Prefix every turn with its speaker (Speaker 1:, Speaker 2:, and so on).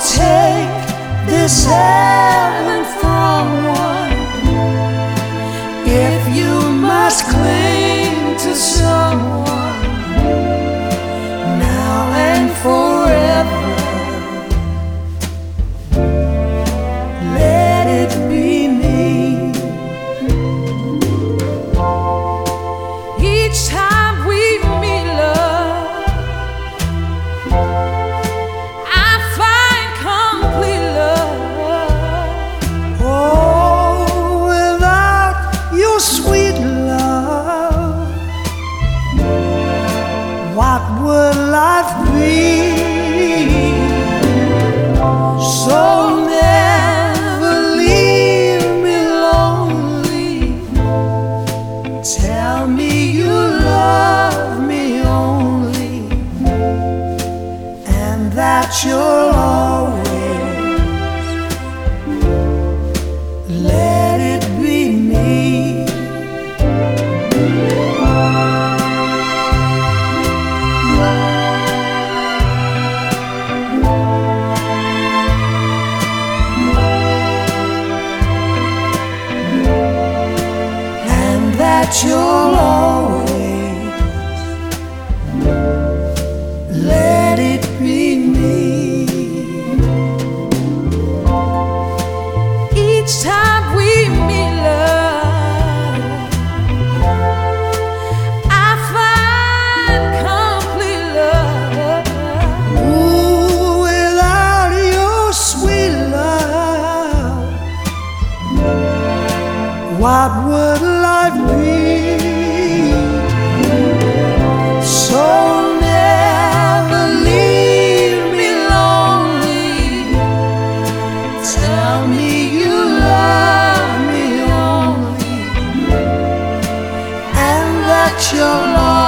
Speaker 1: take this heaven from one if you must cling to someone now and forever. Let it be me. Each time be? And that What would life be? So never leave me lonely. Tell me you love me only, and that you'll